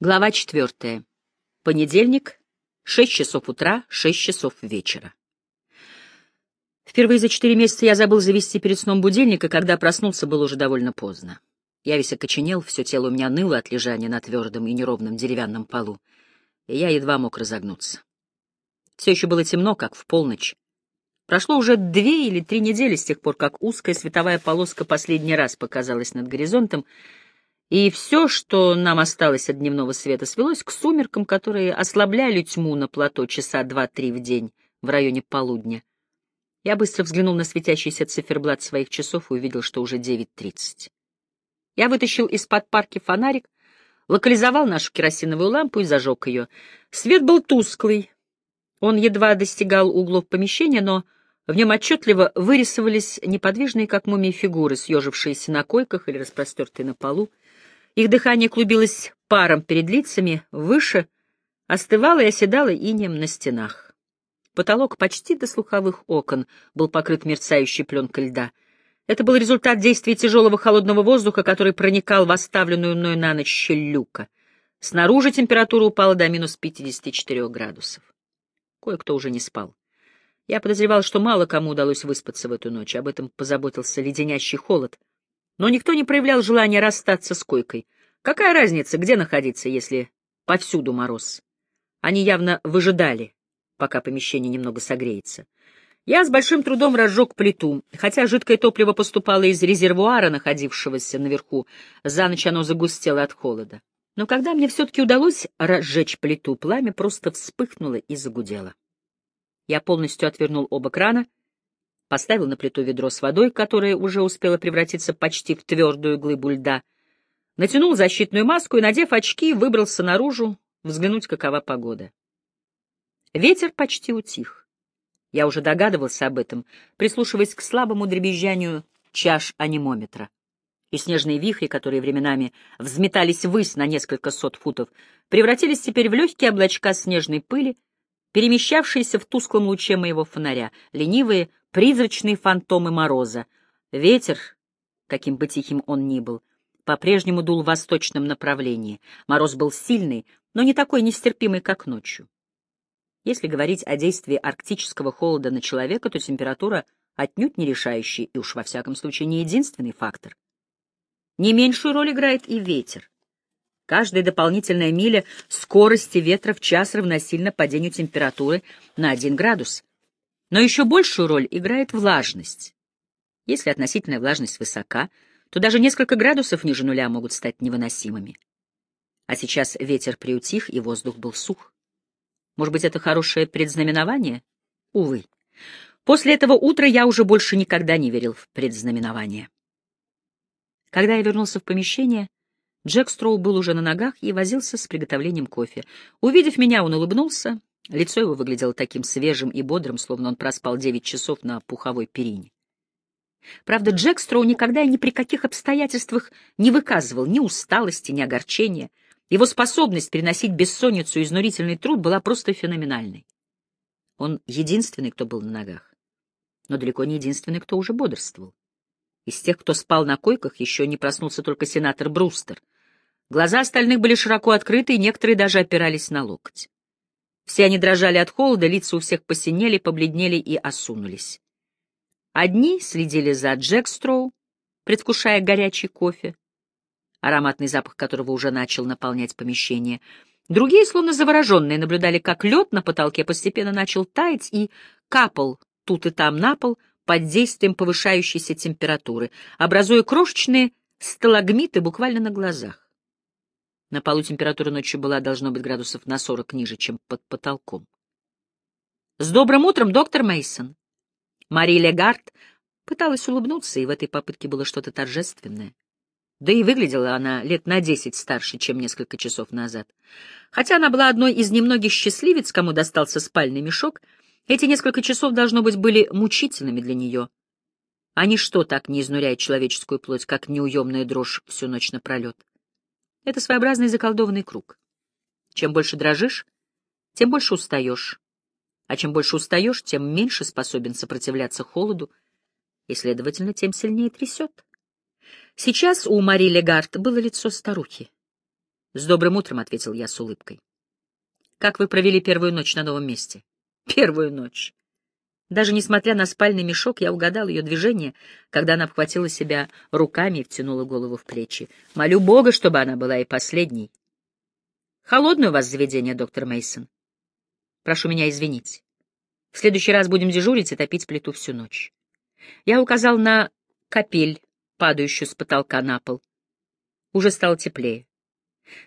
Глава четвертая. Понедельник, шесть часов утра, шесть часов вечера. Впервые за четыре месяца я забыл завести перед сном будильник, и когда проснулся, было уже довольно поздно. Я весь окоченел, все тело у меня ныло от лежания на твердом и неровном деревянном полу, и я едва мог разогнуться. Все еще было темно, как в полночь. Прошло уже две или три недели с тех пор, как узкая световая полоска последний раз показалась над горизонтом, и все, что нам осталось от дневного света, свелось к сумеркам, которые ослабляли тьму на плато часа два-три в день в районе полудня. Я быстро взглянул на светящийся циферблат своих часов и увидел, что уже девять тридцать. Я вытащил из-под парки фонарик, локализовал нашу керосиновую лампу и зажег ее. Свет был тусклый. Он едва достигал углов помещения, но в нем отчетливо вырисовались неподвижные, как мумии, фигуры, съежившиеся на койках или распростертые на полу. Их дыхание клубилось паром перед лицами, выше остывало и оседало инем на стенах. Потолок почти до слуховых окон был покрыт мерцающей пленкой льда. Это был результат действия тяжелого холодного воздуха, который проникал в оставленную мной на ночь щель люка. Снаружи температура упала до минус 54 градусов. Кое-кто уже не спал. Я подозревал, что мало кому удалось выспаться в эту ночь, об этом позаботился леденящий холод — но никто не проявлял желания расстаться с койкой. Какая разница, где находиться, если повсюду мороз? Они явно выжидали, пока помещение немного согреется. Я с большим трудом разжег плиту, хотя жидкое топливо поступало из резервуара, находившегося наверху. За ночь оно загустело от холода. Но когда мне все-таки удалось разжечь плиту, пламя просто вспыхнуло и загудело. Я полностью отвернул оба крана — поставил на плиту ведро с водой, которое уже успело превратиться почти в твердую глыбу льда, натянул защитную маску и, надев очки, выбрался наружу взглянуть, какова погода. Ветер почти утих. Я уже догадывался об этом, прислушиваясь к слабому дребезжанию чаш анимометра. И снежные вихри, которые временами взметались ввысь на несколько сот футов, превратились теперь в легкие облачка снежной пыли, перемещавшиеся в тусклом луче моего фонаря, ленивые, призрачные фантомы мороза. Ветер, каким бы тихим он ни был, по-прежнему дул в восточном направлении. Мороз был сильный, но не такой нестерпимый, как ночью. Если говорить о действии арктического холода на человека, то температура отнюдь не решающий и уж во всяком случае не единственный фактор. Не меньшую роль играет и ветер. Каждая дополнительная миля скорости ветра в час равносильно падению температуры на 1 градус. Но еще большую роль играет влажность. Если относительная влажность высока, то даже несколько градусов ниже нуля могут стать невыносимыми. А сейчас ветер приутих, и воздух был сух. Может быть, это хорошее предзнаменование? Увы. После этого утра я уже больше никогда не верил в предзнаменование. Когда я вернулся в помещение, Джек Строу был уже на ногах и возился с приготовлением кофе. Увидев меня, он улыбнулся, Лицо его выглядело таким свежим и бодрым, словно он проспал девять часов на пуховой перине. Правда, Джек Строу никогда и ни при каких обстоятельствах не выказывал ни усталости, ни огорчения. Его способность переносить бессонницу и изнурительный труд была просто феноменальной. Он единственный, кто был на ногах, но далеко не единственный, кто уже бодрствовал. Из тех, кто спал на койках, еще не проснулся только сенатор Брустер. Глаза остальных были широко открыты, и некоторые даже опирались на локоть. Все они дрожали от холода, лица у всех посинели, побледнели и осунулись. Одни следили за Джекстроу, предвкушая горячий кофе, ароматный запах которого уже начал наполнять помещение. Другие, словно завороженные, наблюдали, как лед на потолке постепенно начал таять и капал тут и там на пол под действием повышающейся температуры, образуя крошечные сталагмиты буквально на глазах. На полу температура ночью была, должно быть, градусов на сорок ниже, чем под потолком. «С добрым утром, доктор Мейсон. Мари Легард пыталась улыбнуться, и в этой попытке было что-то торжественное. Да и выглядела она лет на десять старше, чем несколько часов назад. Хотя она была одной из немногих счастливец, кому достался спальный мешок, эти несколько часов, должно быть, были мучительными для нее. А ничто так не изнуряет человеческую плоть, как неуемная дрожь всю ночь напролет. Это своеобразный заколдованный круг. Чем больше дрожишь, тем больше устаешь. А чем больше устаешь, тем меньше способен сопротивляться холоду, и, следовательно, тем сильнее трясет. Сейчас у Мари Легард было лицо старухи. «С добрым утром», — ответил я с улыбкой. «Как вы провели первую ночь на новом месте?» «Первую ночь». Даже несмотря на спальный мешок, я угадал ее движение, когда она обхватила себя руками и втянула голову в плечи. Молю Бога, чтобы она была и последней. Холодное у вас заведение, доктор Мейсон. Прошу меня извинить. В следующий раз будем дежурить и топить плиту всю ночь. Я указал на капель, падающую с потолка на пол. Уже стало теплее.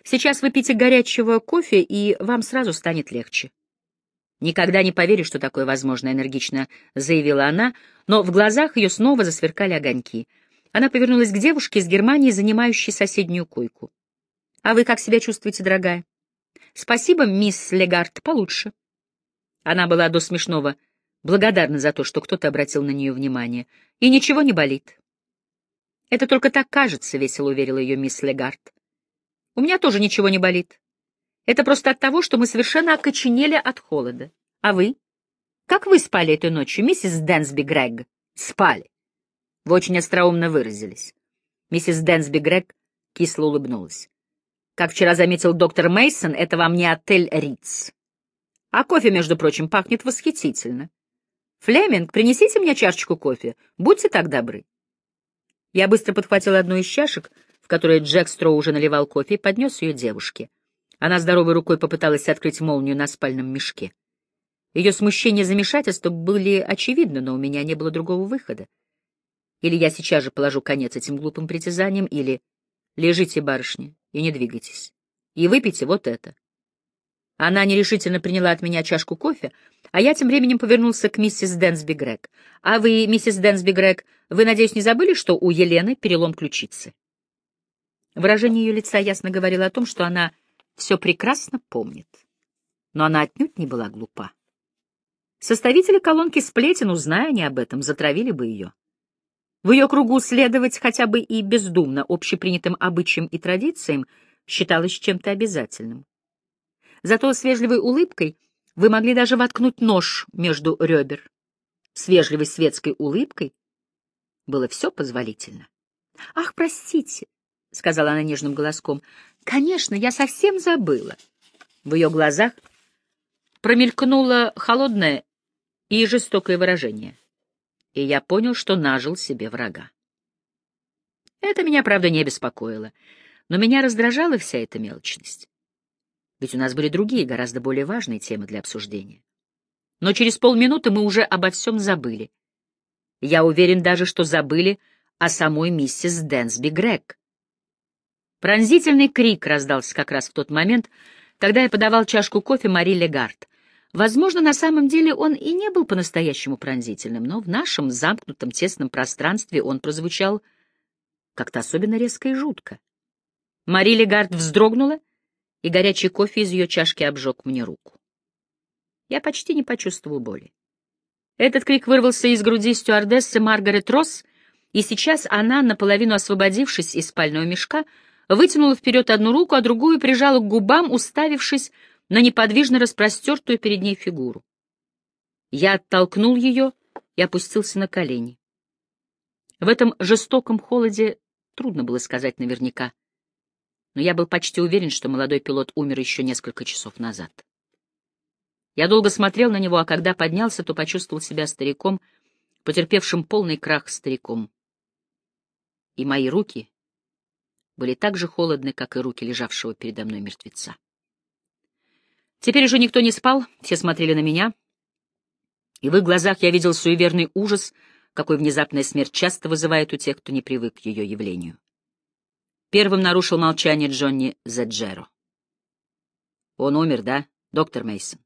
Сейчас выпейте горячего кофе, и вам сразу станет легче. Никогда не поверю, что такое возможно, энергично заявила она, но в глазах ее снова засверкали огоньки. Она повернулась к девушке из Германии, занимающей соседнюю койку. А вы как себя чувствуете, дорогая? Спасибо, мисс Легард, получше. Она была до смешного благодарна за то, что кто-то обратил на нее внимание. И ничего не болит. Это только так кажется, — весело уверила ее мисс Легард. У меня тоже ничего не болит. Это просто от того, что мы совершенно окоченели от холода. А вы? Как вы спали этой ночью, миссис Дэнсби Грег? Спали. Вы очень остроумно выразились. Миссис Дэнсби Грег кисло улыбнулась. Как вчера заметил доктор Мейсон, это вам не отель Риц. А кофе, между прочим, пахнет восхитительно. Флеминг, принесите мне чашечку кофе. Будьте так добры. Я быстро подхватил одну из чашек, в которой Джек Строу уже наливал кофе, и поднес ее девушке. Она здоровой рукой попыталась открыть молнию на спальном мешке. Ее смущение и замешательство были очевидны, но у меня не было другого выхода. Или я сейчас же положу конец этим глупым притязаниям, или... Лежите, барышня, и не двигайтесь. И выпейте вот это. Она нерешительно приняла от меня чашку кофе, а я тем временем повернулся к миссис Дэнсби Грег. «А вы, миссис Дэнсби Грег, вы, надеюсь, не забыли, что у Елены перелом ключицы?» Выражение ее лица ясно говорило о том, что она все прекрасно помнит. Но она отнюдь не была глупа. Составители колонки сплетен, узная они об этом, затравили бы ее. В ее кругу следовать хотя бы и бездумно общепринятым обычаям и традициям считалось чем-то обязательным. Зато с вежливой улыбкой вы могли даже воткнуть нож между ребер. С вежливой светской улыбкой было все позволительно. — Ах, простите, — сказала она нежным голоском, — конечно, я совсем забыла. В ее глазах промелькнуло холодное и жестокое выражение и я понял, что нажил себе врага. Это меня, правда, не беспокоило, но меня раздражала вся эта мелочность. Ведь у нас были другие, гораздо более важные темы для обсуждения. Но через полминуты мы уже обо всем забыли. Я уверен даже, что забыли о самой миссис Дэнсби Грег. Пронзительный крик раздался как раз в тот момент, когда я подавал чашку кофе Мари Легард. Возможно, на самом деле он и не был по-настоящему пронзительным, но в нашем замкнутом тесном пространстве он прозвучал как-то особенно резко и жутко. Мари Легард вздрогнула, и горячий кофе из ее чашки обжег мне руку. Я почти не почувствовал боли. Этот крик вырвался из груди стюардессы Маргарет Росс, и сейчас она, наполовину освободившись из спального мешка, вытянула вперед одну руку, а другую прижала к губам, уставившись на неподвижно распростертую перед ней фигуру. Я оттолкнул ее и опустился на колени. В этом жестоком холоде трудно было сказать наверняка, но я был почти уверен, что молодой пилот умер еще несколько часов назад. Я долго смотрел на него, а когда поднялся, то почувствовал себя стариком, потерпевшим полный крах стариком. И мои руки были так же холодны, как и руки лежавшего передо мной мертвеца. Теперь уже никто не спал, все смотрели на меня, и в их глазах я видел суеверный ужас, какой внезапная смерть часто вызывает у тех, кто не привык к ее явлению. Первым нарушил молчание Джонни Зеджеро. «Он умер, да, доктор Мейсон?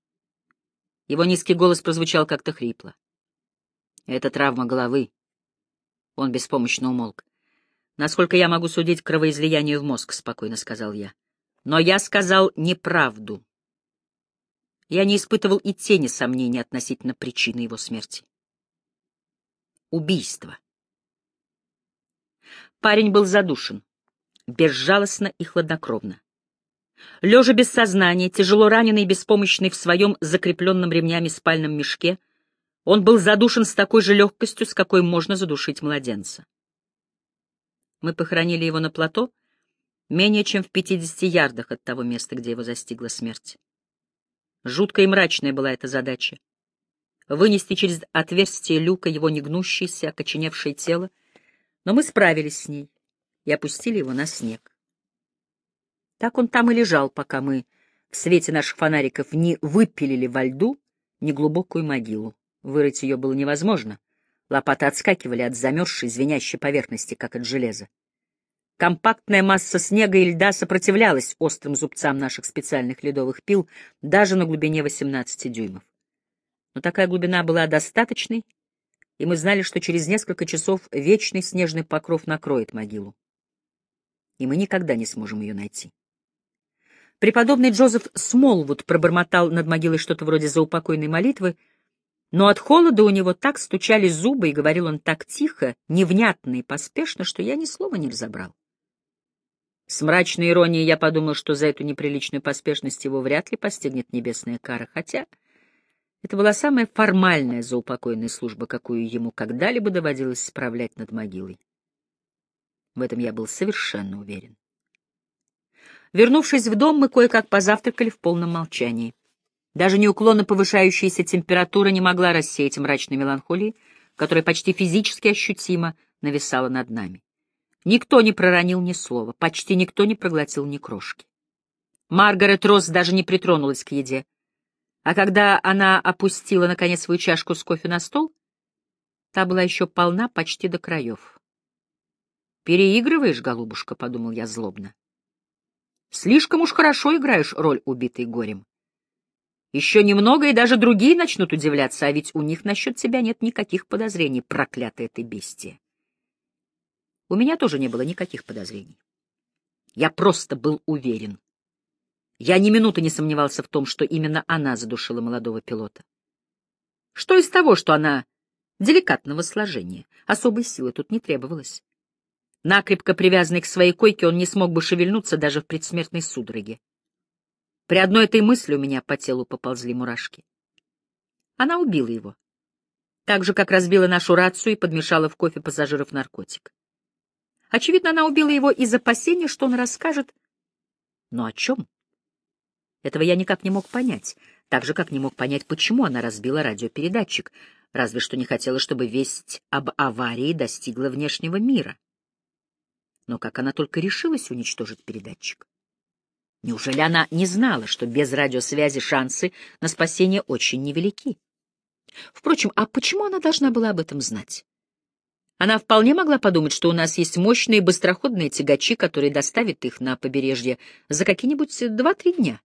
Его низкий голос прозвучал как-то хрипло. «Это травма головы». Он беспомощно умолк. «Насколько я могу судить, кровоизлияние в мозг», — спокойно сказал я. «Но я сказал неправду». Я не испытывал и тени сомнений относительно причины его смерти. Убийство. Парень был задушен, безжалостно и хладнокровно. Лежа без сознания, тяжело раненый и беспомощный в своем закрепленном ремнями спальном мешке, он был задушен с такой же легкостью, с какой можно задушить младенца. Мы похоронили его на плато, менее чем в пятидесяти ярдах от того места, где его застигла смерть. Жуткая и мрачная была эта задача. Вынести через отверстие люка его негнущееся, окоченевшее тело, но мы справились с ней и опустили его на снег. Так он там и лежал, пока мы в свете наших фонариков не выпилили во льду неглубокую могилу. Вырыть ее было невозможно. Лопаты отскакивали от замерзшей, звенящей поверхности, как от железа. Компактная масса снега и льда сопротивлялась острым зубцам наших специальных ледовых пил даже на глубине 18 дюймов. Но такая глубина была достаточной, и мы знали, что через несколько часов вечный снежный покров накроет могилу. И мы никогда не сможем ее найти. Преподобный Джозеф Смолвуд пробормотал над могилой что-то вроде заупокойной молитвы, но от холода у него так стучали зубы, и говорил он так тихо, невнятно и поспешно, что я ни слова не разобрал. С мрачной иронией я подумал, что за эту неприличную поспешность его вряд ли постигнет небесная кара, хотя это была самая формальная заупокойная служба, какую ему когда-либо доводилось справлять над могилой. В этом я был совершенно уверен. Вернувшись в дом, мы кое-как позавтракали в полном молчании. Даже неуклонно повышающаяся температура не могла рассеять мрачной меланхолии, которая почти физически ощутимо нависала над нами. Никто не проронил ни слова, почти никто не проглотил ни крошки. Маргарет Росс даже не притронулась к еде. А когда она опустила, наконец, свою чашку с кофе на стол, та была еще полна почти до краев. «Переигрываешь, голубушка», — подумал я злобно. Слишком уж хорошо играешь роль убитой горем. Еще немного, и даже другие начнут удивляться, а ведь у них насчет тебя нет никаких подозрений, проклятая ты бестия. У меня тоже не было никаких подозрений. Я просто был уверен. Я ни минуты не сомневался в том, что именно она задушила молодого пилота. Что из того, что она деликатного сложения, особой силы тут не требовалось. Накрепко привязанный к своей койке, он не смог бы шевельнуться даже в предсмертной судороге. При одной этой мысли у меня по телу поползли мурашки. Она убила его. Так же, как разбила нашу рацию и подмешала в кофе пассажиров наркотик. Очевидно, она убила его из опасения, что он расскажет. Но о чем? Этого я никак не мог понять, так же, как не мог понять, почему она разбила радиопередатчик, разве что не хотела, чтобы весть об аварии достигла внешнего мира. Но как она только решилась уничтожить передатчик? Неужели она не знала, что без радиосвязи шансы на спасение очень невелики? Впрочем, а почему она должна была об этом знать? Она вполне могла подумать, что у нас есть мощные быстроходные тягачи, которые доставят их на побережье за какие-нибудь два-три дня.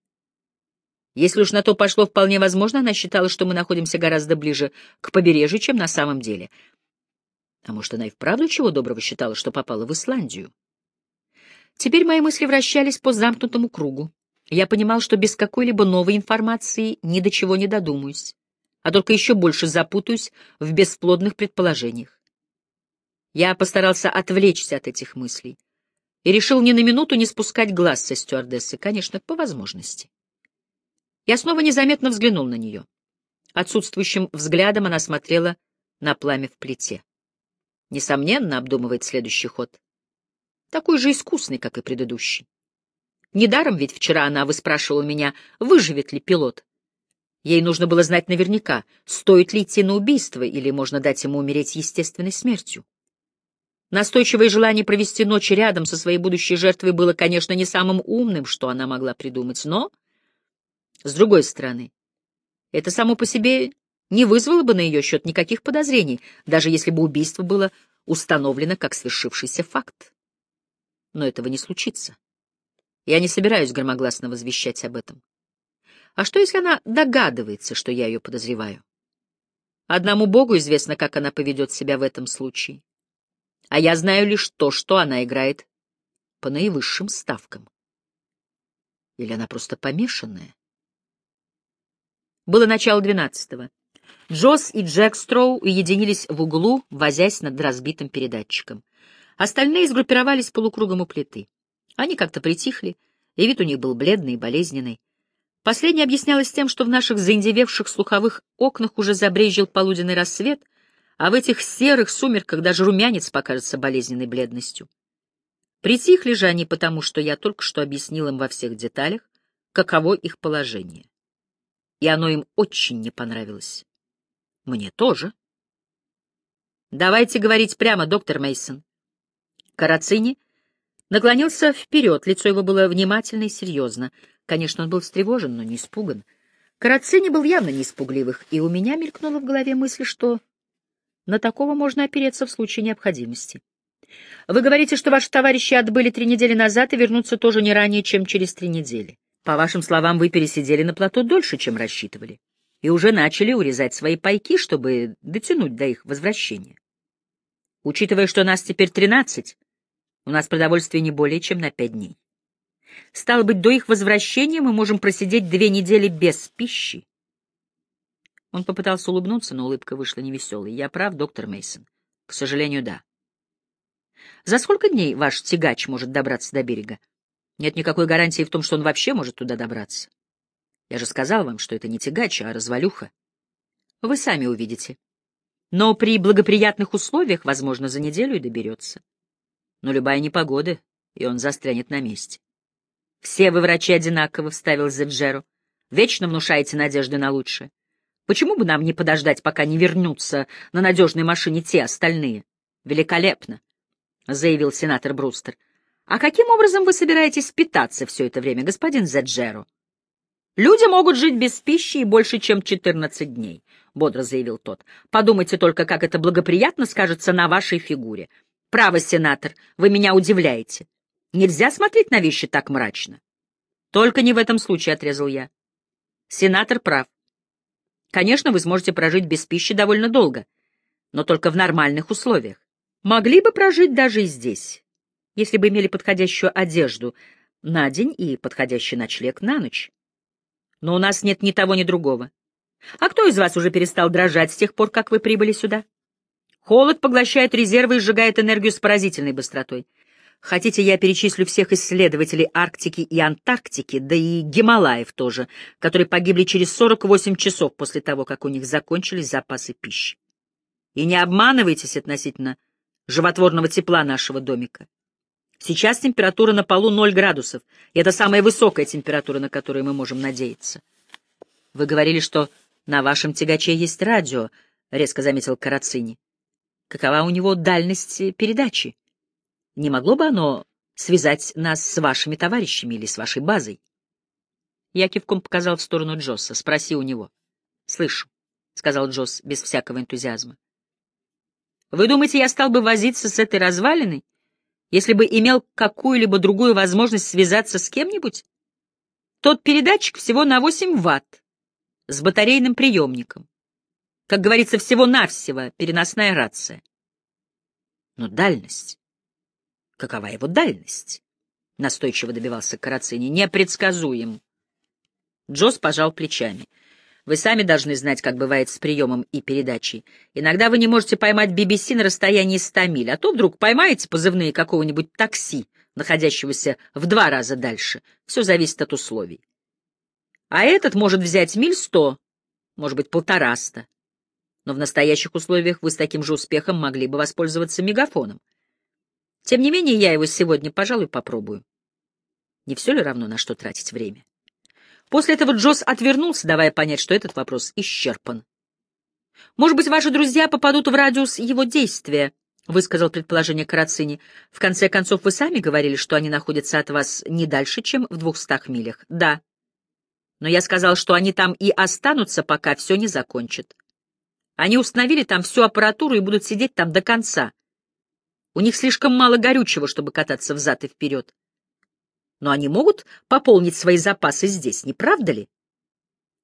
Если уж на то пошло, вполне возможно, она считала, что мы находимся гораздо ближе к побережью, чем на самом деле — а может, она и вправду чего доброго считала, что попала в Исландию? Теперь мои мысли вращались по замкнутому кругу. Я понимал, что без какой-либо новой информации ни до чего не додумаюсь, а только еще больше запутаюсь в бесплодных предположениях. Я постарался отвлечься от этих мыслей и решил ни на минуту не спускать глаз со стюардессы, конечно, по возможности. Я снова незаметно взглянул на нее. Отсутствующим взглядом она смотрела на пламя в плите. Несомненно, обдумывает следующий ход. Такой же искусный, как и предыдущий. Недаром ведь вчера она выспрашивала меня, выживет ли пилот. Ей нужно было знать наверняка, стоит ли идти на убийство, или можно дать ему умереть естественной смертью. Настойчивое желание провести ночь рядом со своей будущей жертвой было, конечно, не самым умным, что она могла придумать, но, с другой стороны, это само по себе не вызвало бы на ее счет никаких подозрений, даже если бы убийство было установлено как свершившийся факт. Но этого не случится. Я не собираюсь громогласно возвещать об этом. А что, если она догадывается, что я ее подозреваю? Одному Богу известно, как она поведет себя в этом случае. А я знаю лишь то, что она играет по наивысшим ставкам. Или она просто помешанная? Было начало двенадцатого. Джосс и Джек Строу уединились в углу, возясь над разбитым передатчиком. Остальные сгруппировались полукругом у плиты. Они как-то притихли, и вид у них был бледный и болезненный. Последнее объяснялось тем, что в наших заиндевевших слуховых окнах уже забрезжил полуденный рассвет, а в этих серых сумерках даже румянец покажется болезненной бледностью. Притихли же они потому, что я только что объяснил им во всех деталях, каково их положение. И оно им очень не понравилось. Мне тоже. Давайте говорить прямо, доктор Мейсон. Карацини наклонился вперед, лицо его было внимательно и серьезно. Конечно, он был встревожен, но не испуган. Карацини был явно не испугливых, и у меня мелькнула в голове мысль, что на такого можно опереться в случае необходимости. Вы говорите, что ваши товарищи отбыли три недели назад и вернутся тоже не ранее, чем через три недели. По вашим словам, вы пересидели на плато дольше, чем рассчитывали, и уже начали урезать свои пайки, чтобы дотянуть до их возвращения. Учитывая, что нас теперь тринадцать, у нас продовольствие не более чем на пять дней. Стало быть, до их возвращения мы можем просидеть две недели без пищи. Он попытался улыбнуться, но улыбка вышла невеселой. Я прав, доктор Мейсон. К сожалению, да. За сколько дней ваш тягач может добраться до берега? Нет никакой гарантии в том, что он вообще может туда добраться. Я же сказал вам, что это не тягач, а развалюха. Вы сами увидите. Но при благоприятных условиях, возможно, за неделю и доберется. Но любая непогода, и он застрянет на месте. Все вы, врачи, одинаково, — вставил Зеджеро. Вечно внушаете надежды на лучшее. Почему бы нам не подождать, пока не вернутся на надежной машине те остальные? Великолепно, — заявил сенатор Брустер. А каким образом вы собираетесь питаться все это время, господин Зеджеро? Люди могут жить без пищи и больше, чем 14 дней, — бодро заявил тот. Подумайте только, как это благоприятно скажется на вашей фигуре. Право, сенатор, вы меня удивляете. Нельзя смотреть на вещи так мрачно. Только не в этом случае, — отрезал я. Сенатор прав. Конечно, вы сможете прожить без пищи довольно долго, но только в нормальных условиях. Могли бы прожить даже и здесь, если бы имели подходящую одежду на день и подходящий ночлег на ночь. Но у нас нет ни того, ни другого. А кто из вас уже перестал дрожать с тех пор, как вы прибыли сюда? Холод поглощает резервы и сжигает энергию с поразительной быстротой. Хотите, я перечислю всех исследователей Арктики и Антарктики, да и Гималаев тоже, которые погибли через 48 часов после того, как у них закончились запасы пищи. И не обманывайтесь относительно животворного тепла нашего домика. Сейчас температура на полу 0 градусов, и это самая высокая температура, на которую мы можем надеяться. Вы говорили, что на вашем тягаче есть радио, — резко заметил Карацини. Какова у него дальность передачи? Не могло бы оно связать нас с вашими товарищами или с вашей базой? Я кивком показал в сторону Джосса. Спроси у него. — Слышу, — сказал Джосс без всякого энтузиазма. — Вы думаете, я стал бы возиться с этой развалиной, если бы имел какую-либо другую возможность связаться с кем-нибудь? Тот передатчик всего на 8 ватт, с батарейным приемником. Как говорится, всего-навсего переносная рация. Но дальность... Какова его дальность? Настойчиво добивался Карацини. Непредсказуем. Джос пожал плечами. Вы сами должны знать, как бывает с приемом и передачей. Иногда вы не можете поймать BBC на расстоянии ста миль, а то вдруг поймаете позывные какого-нибудь такси, находящегося в два раза дальше. Все зависит от условий. А этот может взять миль сто, может быть, полтораста. Но в настоящих условиях вы с таким же успехом могли бы воспользоваться мегафоном. Тем не менее, я его сегодня, пожалуй, попробую. Не все ли равно, на что тратить время? После этого Джосс отвернулся, давая понять, что этот вопрос исчерпан. «Может быть, ваши друзья попадут в радиус его действия», — высказал предположение Карацини. «В конце концов, вы сами говорили, что они находятся от вас не дальше, чем в двухстах милях». «Да. Но я сказал, что они там и останутся, пока все не закончат. Они установили там всю аппаратуру и будут сидеть там до конца. У них слишком мало горючего, чтобы кататься взад и вперед. Но они могут пополнить свои запасы здесь, не правда ли?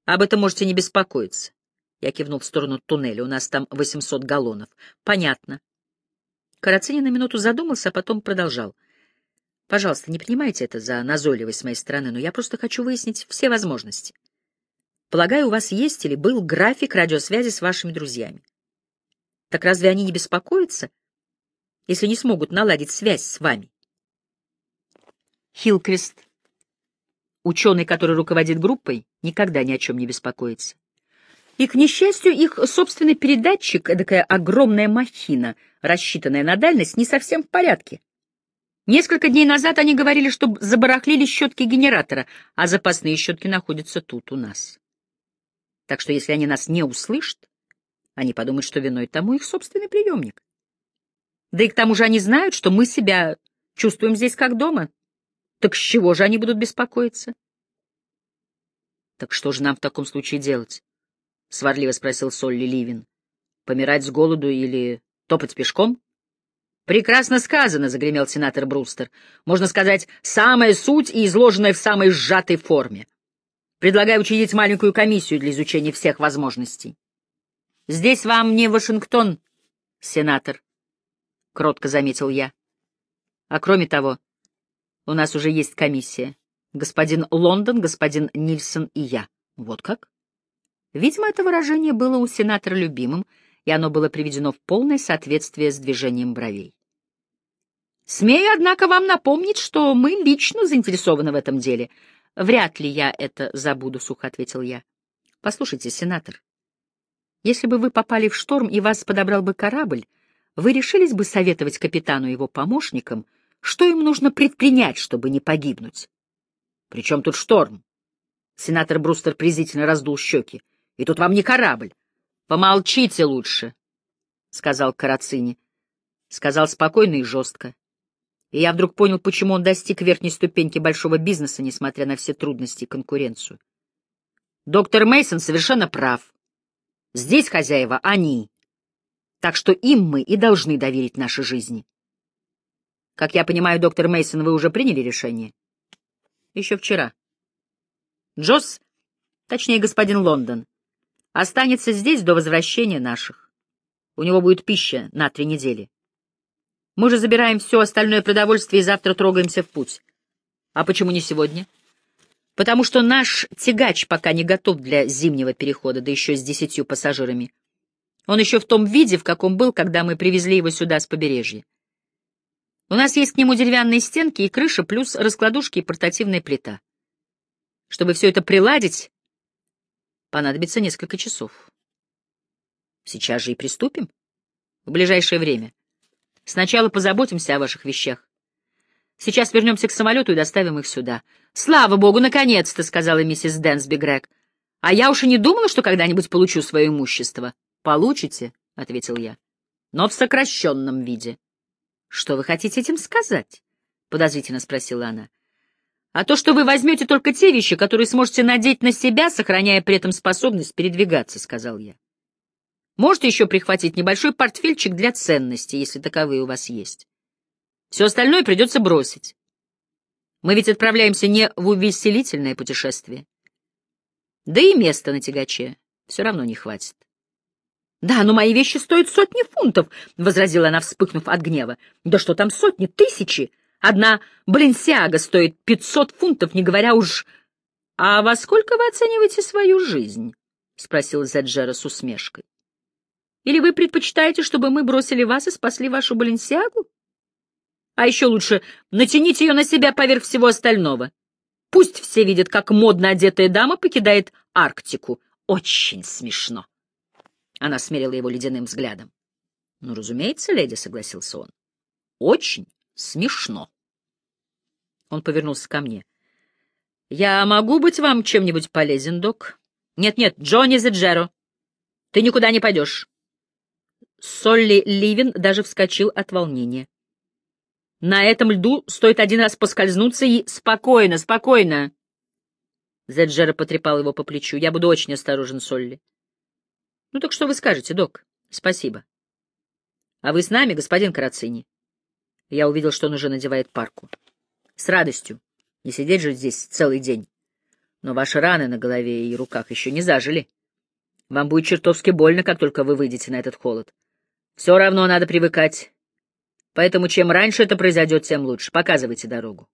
Об этом можете не беспокоиться. Я кивнул в сторону туннеля. У нас там 800 галлонов. Понятно. Карацинин на минуту задумался, а потом продолжал. Пожалуйста, не принимайте это за назойливость с моей стороны, но я просто хочу выяснить все возможности. Полагаю, у вас есть или был график радиосвязи с вашими друзьями. Так разве они не беспокоятся, если не смогут наладить связь с вами. Хилкрест, ученый, который руководит группой, никогда ни о чем не беспокоится. И, к несчастью, их собственный передатчик, такая огромная махина, рассчитанная на дальность, не совсем в порядке. Несколько дней назад они говорили, что забарахлили щетки генератора, а запасные щетки находятся тут у нас. Так что если они нас не услышат, они подумают, что виной тому их собственный приемник. Да и к тому же они знают, что мы себя чувствуем здесь как дома. Так с чего же они будут беспокоиться? Так что же нам в таком случае делать? — сварливо спросил Солли Ливин. — Помирать с голоду или топать пешком? — Прекрасно сказано, — загремел сенатор Брустер. — Можно сказать, самая суть и изложенная в самой сжатой форме. Предлагаю учредить маленькую комиссию для изучения всех возможностей. — Здесь вам не Вашингтон, сенатор, — кротко заметил я. — А кроме того, у нас уже есть комиссия. Господин Лондон, господин Нильсон и я. Вот как? Видимо, это выражение было у сенатора любимым, и оно было приведено в полное соответствие с движением бровей. Смею, однако, вам напомнить, что мы лично заинтересованы в этом деле. Вряд ли я это забуду, — сухо ответил я. Послушайте, сенатор, если бы вы попали в шторм и вас подобрал бы корабль, вы решились бы советовать капитану и его помощникам, что им нужно предпринять, чтобы не погибнуть? При чем тут шторм? Сенатор Брустер презрительно раздул щеки. И тут вам не корабль. Помолчите лучше, — сказал Карацини. Сказал спокойно и жестко. И я вдруг понял, почему он достиг верхней ступеньки большого бизнеса, несмотря на все трудности и конкуренцию. Доктор Мейсон совершенно прав. Здесь хозяева они. Так что им мы и должны доверить наши жизни. Как я понимаю, доктор Мейсон, вы уже приняли решение? Еще вчера. Джосс, точнее, господин Лондон, останется здесь до возвращения наших. У него будет пища на три недели. Мы же забираем все остальное продовольствие и завтра трогаемся в путь. А почему не сегодня? Потому что наш тягач пока не готов для зимнего перехода, да еще с десятью пассажирами. Он еще в том виде, в каком был, когда мы привезли его сюда с побережья. У нас есть к нему деревянные стенки и крыша, плюс раскладушки и портативная плита. Чтобы все это приладить, понадобится несколько часов. Сейчас же и приступим. В ближайшее время. Сначала позаботимся о ваших вещах. Сейчас вернемся к самолету и доставим их сюда. Слава богу, наконец-то, — сказала миссис Дэнсби Грег. А я уж и не думала, что когда-нибудь получу свое имущество. Получите, — ответил я, — но в сокращенном виде. «Что вы хотите этим сказать?» — подозрительно спросила она. «А то, что вы возьмете только те вещи, которые сможете надеть на себя, сохраняя при этом способность передвигаться», — сказал я. «Можете еще прихватить небольшой портфельчик для ценностей, если таковые у вас есть. Все остальное придется бросить. Мы ведь отправляемся не в увеселительное путешествие. Да и места на тягаче все равно не хватит. «Да, но мои вещи стоят сотни фунтов», — возразила она, вспыхнув от гнева. «Да что там сотни, тысячи! Одна Баленсиага стоит пятьсот фунтов, не говоря уж...» «А во сколько вы оцениваете свою жизнь?» — спросил Зеджера с усмешкой. «Или вы предпочитаете, чтобы мы бросили вас и спасли вашу Баленсиагу? А еще лучше натяните ее на себя поверх всего остального. Пусть все видят, как модно одетая дама покидает Арктику. Очень смешно». Она смерила его ледяным взглядом. — Ну, разумеется, леди, — согласился он. — Очень смешно. Он повернулся ко мне. — Я могу быть вам чем-нибудь полезен, док? Нет, — Нет-нет, Джонни Зеджеро. Ты никуда не пойдешь. Солли Ливин даже вскочил от волнения. На этом льду стоит один раз поскользнуться и... Спокойно, спокойно. Зеджера потрепал его по плечу. Я буду очень осторожен, Солли. Ну так что вы скажете, док? Спасибо. А вы с нами, господин Карацини? Я увидел, что он уже надевает парку. С радостью. Не сидеть же здесь целый день. Но ваши раны на голове и руках еще не зажили. Вам будет чертовски больно, как только вы выйдете на этот холод. Все равно надо привыкать. Поэтому чем раньше это произойдет, тем лучше. Показывайте дорогу.